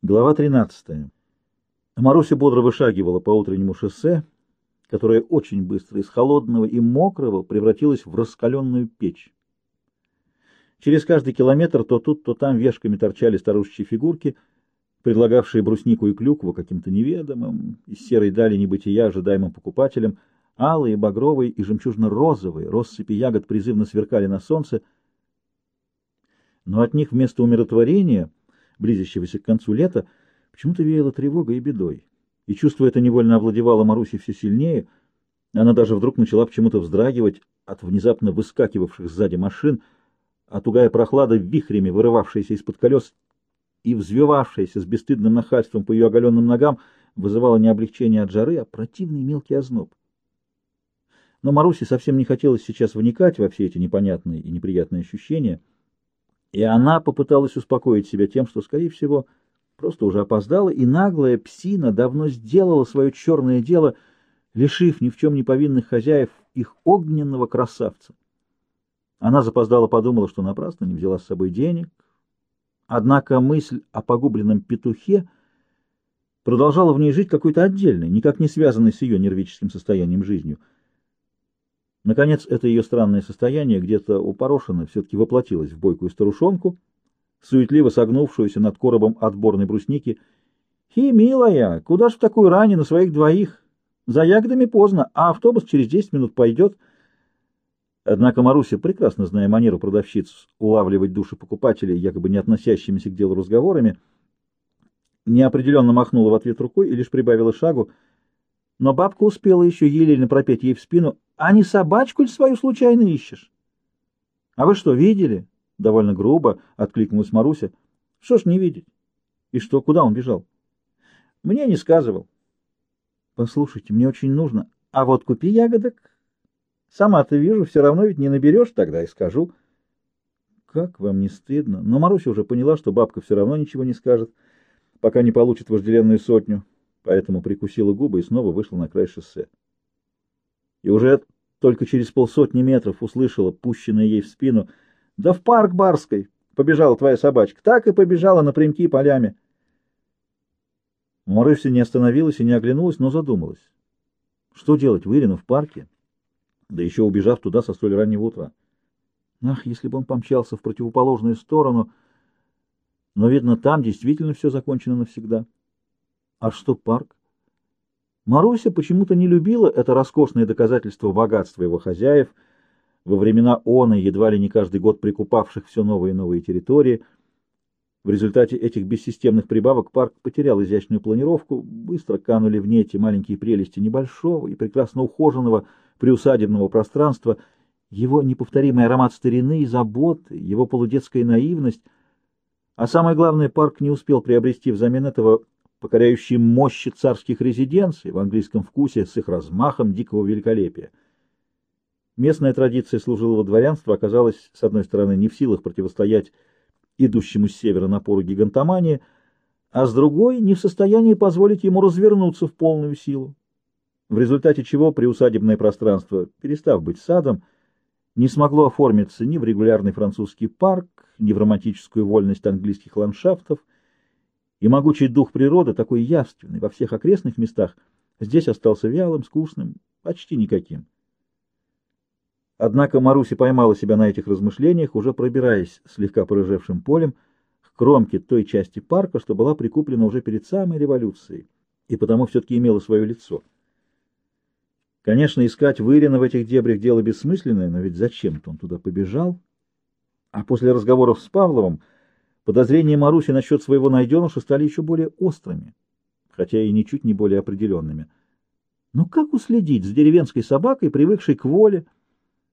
Глава 13. Маруся бодро вышагивала по утреннему шоссе, которое очень быстро из холодного и мокрого превратилось в раскаленную печь. Через каждый километр то тут, то там вешками торчали старушечьи фигурки, предлагавшие бруснику и клюкву каким-то неведомым, из серой дали небытия ожидаемым покупателям, алые, багровые и жемчужно-розовые, россыпи ягод призывно сверкали на солнце, но от них вместо умиротворения — близящегося к концу лета, почему-то веяло тревогой и бедой. И чувство это невольно овладевало Маруси все сильнее. Она даже вдруг начала почему-то вздрагивать от внезапно выскакивавших сзади машин, а тугая прохлада вихрями, вырывавшаяся из-под колес и взвивавшаяся с бесстыдным нахальством по ее оголенным ногам, вызывала не облегчение от жары, а противный мелкий озноб. Но Марусе совсем не хотелось сейчас вникать во все эти непонятные и неприятные ощущения — и она попыталась успокоить себя тем, что, скорее всего, просто уже опоздала, и наглая псина давно сделала свое черное дело, лишив ни в чем не повинных хозяев их огненного красавца. Она запоздала подумала, что напрасно не взяла с собой денег, однако мысль о погубленном петухе продолжала в ней жить какой-то отдельной, никак не связанной с ее нервическим состоянием жизнью — Наконец, это ее странное состояние где-то у Порошина все-таки воплотилось в бойкую старушонку, суетливо согнувшуюся над коробом отборной брусники. «Хи, милая, куда ж в такую рань на своих двоих? За ягодами поздно, а автобус через десять минут пойдет». Однако Маруся, прекрасно зная манеру продавщиц улавливать души покупателей, якобы не относящимися к делу разговорами, неопределенно махнула в ответ рукой и лишь прибавила шагу, но бабка успела еще еле пропеть ей в спину — а не собачку ли свою случайно ищешь? — А вы что, видели? — довольно грубо откликнулась Маруся. — Что ж не видеть? И что, куда он бежал? — Мне не сказывал. — Послушайте, мне очень нужно. А вот купи ягодок. Сама-то вижу, все равно ведь не наберешь, тогда и скажу. Как вам не стыдно? Но Маруся уже поняла, что бабка все равно ничего не скажет, пока не получит вожделенную сотню, поэтому прикусила губы и снова вышла на край шоссе и уже только через полсотни метров услышала, пущенное ей в спину, «Да в парк Барской побежала твоя собачка, так и побежала напрямки полями». Маруся не остановилась и не оглянулась, но задумалась. Что делать, Вырину в парке, да еще убежав туда со столь раннего утра? Ах, если бы он помчался в противоположную сторону! Но, видно, там действительно все закончено навсегда. А что парк? Маруся почему-то не любила это роскошное доказательство богатства его хозяев, во времена она едва ли не каждый год прикупавших все новые и новые территории. В результате этих бессистемных прибавок парк потерял изящную планировку, быстро канули в ней эти маленькие прелести небольшого и прекрасно ухоженного приусадебного пространства, его неповторимый аромат старины и заботы, его полудетская наивность, а самое главное, парк не успел приобрести взамен этого покоряющий мощи царских резиденций в английском вкусе с их размахом дикого великолепия. Местная традиция служилого дворянства оказалась, с одной стороны, не в силах противостоять идущему с севера напору гигантомании, а с другой — не в состоянии позволить ему развернуться в полную силу, в результате чего приусадебное пространство, перестав быть садом, не смогло оформиться ни в регулярный французский парк, ни в романтическую вольность английских ландшафтов, и могучий дух природы, такой явственный во всех окрестных местах, здесь остался вялым, скучным, почти никаким. Однако Маруся поймала себя на этих размышлениях, уже пробираясь слегка порыжевшим полем к кромке той части парка, что была прикуплена уже перед самой революцией, и потому все-таки имела свое лицо. Конечно, искать Вырина в этих дебрях дело бессмысленное, но ведь зачем-то он туда побежал. А после разговоров с Павловым Подозрения Маруси насчет своего найденыша стали еще более острыми, хотя и ничуть не более определенными. Но как уследить с деревенской собакой, привыкшей к воле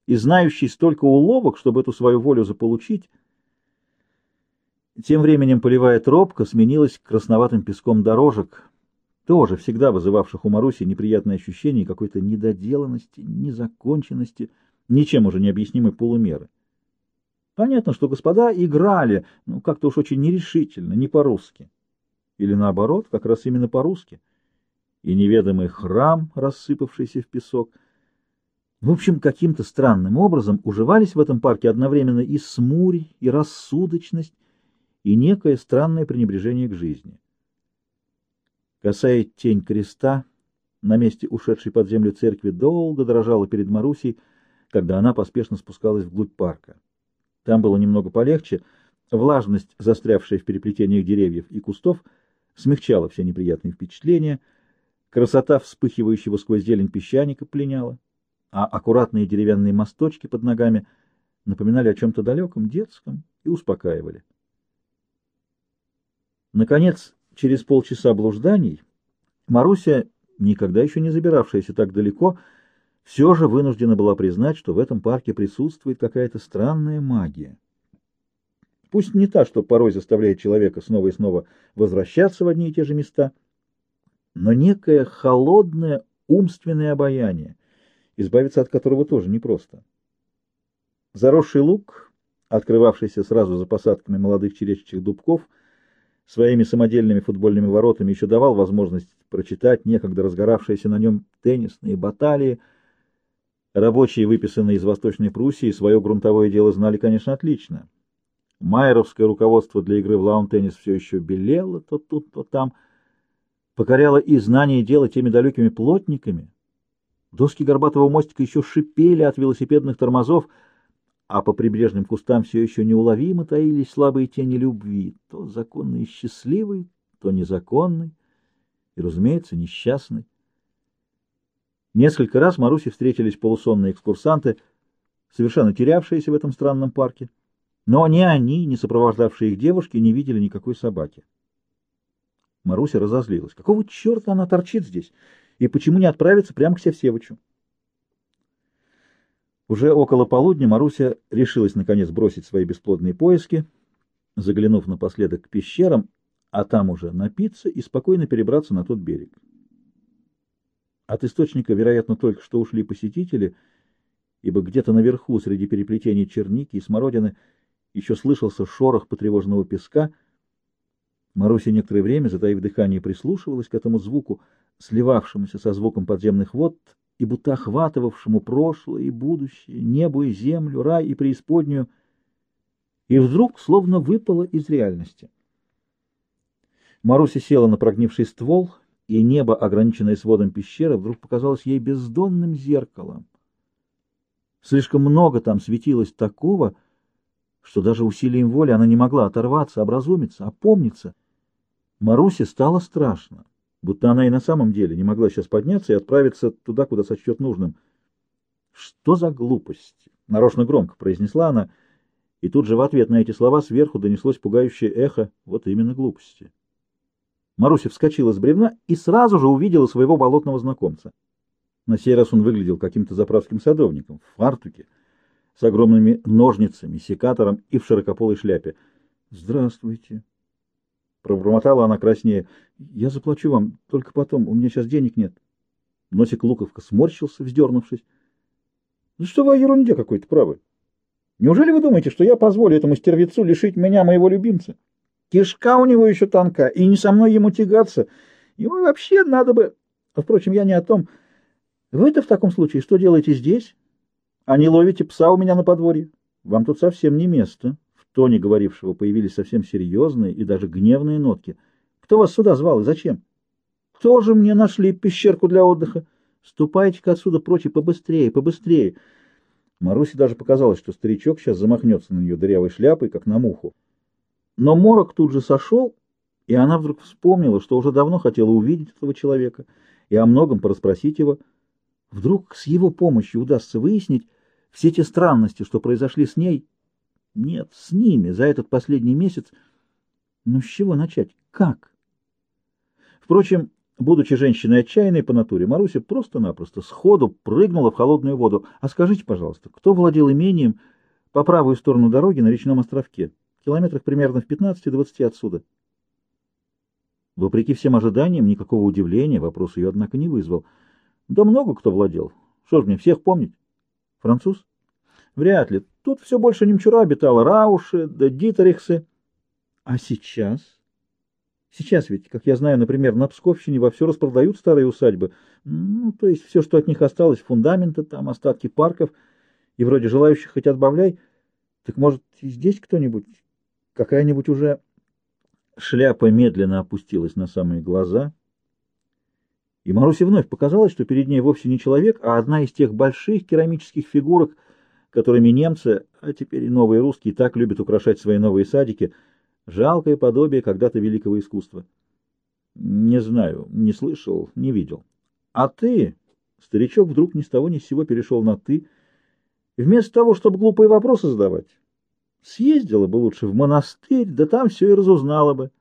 и знающей столько уловок, чтобы эту свою волю заполучить? Тем временем полевая тропка сменилась красноватым песком дорожек, тоже всегда вызывавших у Маруси неприятное ощущение какой-то недоделанности, незаконченности, ничем уже не объяснимой полумеры. Понятно, что господа играли, ну, как-то уж очень нерешительно, не по-русски. Или наоборот, как раз именно по-русски. И неведомый храм, рассыпавшийся в песок. В общем, каким-то странным образом уживались в этом парке одновременно и смурь, и рассудочность, и некое странное пренебрежение к жизни. Косая тень креста на месте ушедшей под землю церкви долго дрожала перед Марусей, когда она поспешно спускалась вглубь парка. Там было немного полегче, влажность, застрявшая в переплетениях деревьев и кустов, смягчала все неприятные впечатления, красота вспыхивающего сквозь зелень песчаника пленяла, а аккуратные деревянные мосточки под ногами напоминали о чем-то далеком, детском и успокаивали. Наконец, через полчаса блужданий, Маруся, никогда еще не забиравшаяся так далеко, все же вынуждена была признать, что в этом парке присутствует какая-то странная магия. Пусть не та, что порой заставляет человека снова и снова возвращаться в одни и те же места, но некое холодное умственное обаяние, избавиться от которого тоже непросто. Заросший луг, открывавшийся сразу за посадками молодых череччих дубков, своими самодельными футбольными воротами еще давал возможность прочитать некогда разгоравшиеся на нем теннисные баталии. Рабочие, выписанные из Восточной Пруссии, свое грунтовое дело знали, конечно, отлично. Майеровское руководство для игры в лаун-теннис все еще белело то тут, то там, покоряло и знание дела теми далекими плотниками. Доски горбатого мостика еще шипели от велосипедных тормозов, а по прибрежным кустам все еще неуловимо таились слабые тени любви, то законный и счастливый, то незаконный и, разумеется, несчастный. Несколько раз Марусе встретились полусонные экскурсанты, совершенно терявшиеся в этом странном парке, но ни они, ни сопровождавшие их девушки не видели никакой собаки. Маруся разозлилась. Какого черта она торчит здесь? И почему не отправиться прямо к Севсевычу? Уже около полудня Маруся решилась наконец бросить свои бесплодные поиски, заглянув напоследок к пещерам, а там уже напиться и спокойно перебраться на тот берег. От источника, вероятно, только что ушли посетители, ибо где-то наверху, среди переплетений черники и смородины, еще слышался шорох потревоженного песка. Маруся некоторое время, затаив дыхание, прислушивалась к этому звуку, сливавшемуся со звуком подземных вод, и будто охватывавшему прошлое и будущее, небо и землю, рай и преисподнюю, и вдруг словно выпало из реальности. Маруся села на прогнивший ствол, и небо, ограниченное сводом пещеры, вдруг показалось ей бездонным зеркалом. Слишком много там светилось такого, что даже усилием воли она не могла оторваться, образумиться, опомниться. Марусе стало страшно будто она и на самом деле не могла сейчас подняться и отправиться туда, куда сочтет нужным. «Что за глупость?» — нарочно громко произнесла она, и тут же в ответ на эти слова сверху донеслось пугающее эхо «Вот именно глупости». Маруся вскочила с бревна и сразу же увидела своего болотного знакомца. На сей раз он выглядел каким-то заправским садовником, в фартуке, с огромными ножницами, секатором и в широкополой шляпе. «Здравствуйте!» Пробормотала она краснее. «Я заплачу вам, только потом, у меня сейчас денег нет». Носик Луковка сморщился, вздернувшись. «Да что вы о ерунде какой-то правы? Неужели вы думаете, что я позволю этому стервецу лишить меня моего любимца? Кишка у него еще тонка, и не со мной ему тягаться. Ему вообще надо бы... А, впрочем, я не о том. Вы-то в таком случае что делаете здесь? А не ловите пса у меня на подворье? Вам тут совсем не место» тоне говорившего появились совсем серьезные и даже гневные нотки. «Кто вас сюда звал и зачем?» «Тоже мне нашли пещерку для отдыха. Ступайте-ка отсюда прочь и побыстрее, побыстрее!» Марусе даже показалось, что старичок сейчас замахнется на нее дырявой шляпой, как на муху. Но морок тут же сошел, и она вдруг вспомнила, что уже давно хотела увидеть этого человека и о многом порасспросить его. Вдруг с его помощью удастся выяснить все те странности, что произошли с ней, нет, с ними за этот последний месяц. Но с чего начать? Как? Впрочем, будучи женщиной отчаянной по натуре, Маруся просто-напросто сходу прыгнула в холодную воду. А скажите, пожалуйста, кто владел имением по правую сторону дороги на речном островке? Километрах примерно в 15-20 отсюда. Вопреки всем ожиданиям, никакого удивления вопрос ее, однако, не вызвал. Да много кто владел. Что ж мне, всех помнить? Француз? Вряд ли. Тут все больше немчура обитало, рауши да дитерихсы. А сейчас? Сейчас ведь, как я знаю, например, на Псковщине во все распродают старые усадьбы. Ну, то есть все, что от них осталось, фундаменты там, остатки парков, и вроде желающих хоть отбавляй. Так может, и здесь кто-нибудь, какая-нибудь уже... Шляпа медленно опустилась на самые глаза, И Марусе вновь показалось, что перед ней вовсе не человек, а одна из тех больших керамических фигурок, которыми немцы, а теперь и новые русские, так любят украшать свои новые садики, жалкое подобие когда-то великого искусства. Не знаю, не слышал, не видел. А ты, старичок вдруг ни с того ни с сего перешел на «ты», вместо того, чтобы глупые вопросы задавать. Съездила бы лучше в монастырь, да там все и разузнала бы.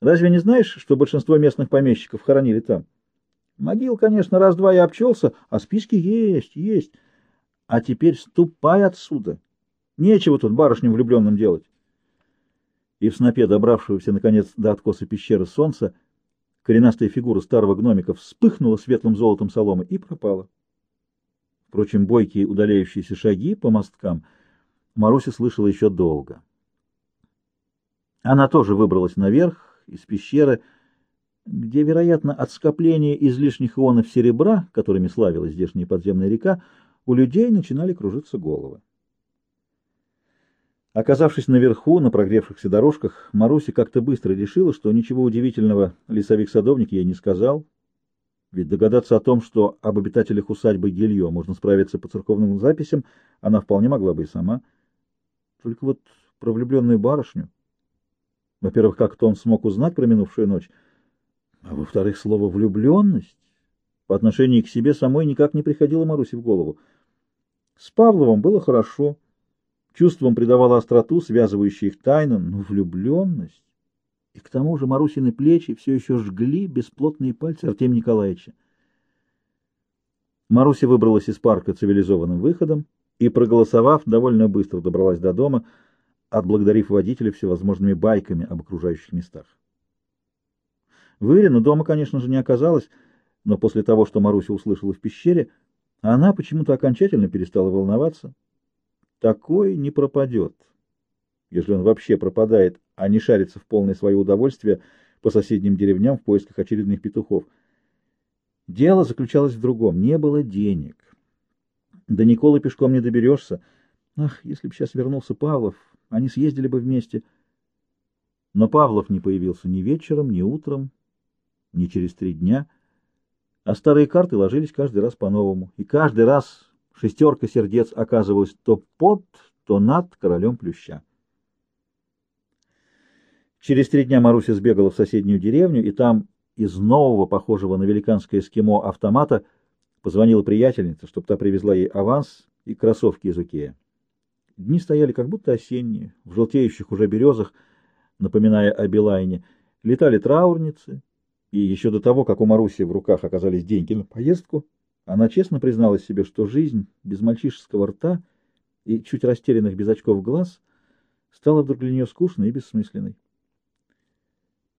Разве не знаешь, что большинство местных помещиков хоронили там? Могил, конечно, раз-два и обчелся, а списки есть, есть. А теперь ступай отсюда. Нечего тут барышням влюбленным делать. И в снопе, добравшегося, наконец, до откоса пещеры солнца, коренастая фигура старого гномика вспыхнула светлым золотом соломы и пропала. Впрочем, бойкие удаляющиеся шаги по мосткам Маруся слышала еще долго. Она тоже выбралась наверх из пещеры, где, вероятно, от скопления излишних ионов серебра, которыми славилась здешняя подземная река, у людей начинали кружиться головы. Оказавшись наверху, на прогревшихся дорожках, Маруся как-то быстро решила, что ничего удивительного лесовик-садовник ей не сказал, ведь догадаться о том, что об обитателях усадьбы Гильо можно справиться по церковным записям, она вполне могла бы и сама. Только вот про влюбленную барышню... Во-первых, как-то он смог узнать про минувшую ночь, а во-вторых, слово «влюбленность» по отношению к себе самой никак не приходило Марусе в голову. С Павловым было хорошо, чувством придавала остроту, связывающую их тайну, но влюбленность... И к тому же Марусины плечи все еще жгли бесплотные пальцы Артемия Николаевича. Маруся выбралась из парка цивилизованным выходом и, проголосовав, довольно быстро добралась до дома, отблагодарив водителя всевозможными байками об окружающих местах. В Ирину дома, конечно же, не оказалось, но после того, что Маруся услышала в пещере, она почему-то окончательно перестала волноваться. Такой не пропадет, если он вообще пропадает, а не шарится в полное свое удовольствие по соседним деревням в поисках очередных петухов. Дело заключалось в другом. Не было денег. До Николы пешком не доберешься. Ах, если бы сейчас вернулся Павлов, они съездили бы вместе. Но Павлов не появился ни вечером, ни утром, ни через три дня, а старые карты ложились каждый раз по-новому, и каждый раз шестерка сердец оказывалась то под, то над королем плюща. Через три дня Маруся сбегала в соседнюю деревню, и там из нового, похожего на великанское эскимо автомата, позвонила приятельница, чтобы та привезла ей аванс и кроссовки из Икея. Дни стояли как будто осенние, в желтеющих уже березах, напоминая о Билайне. Летали траурницы, и еще до того, как у Маруси в руках оказались деньги на поездку, она честно призналась себе, что жизнь без мальчишеского рта и чуть растерянных без очков глаз стала вдруг для нее скучной и бессмысленной.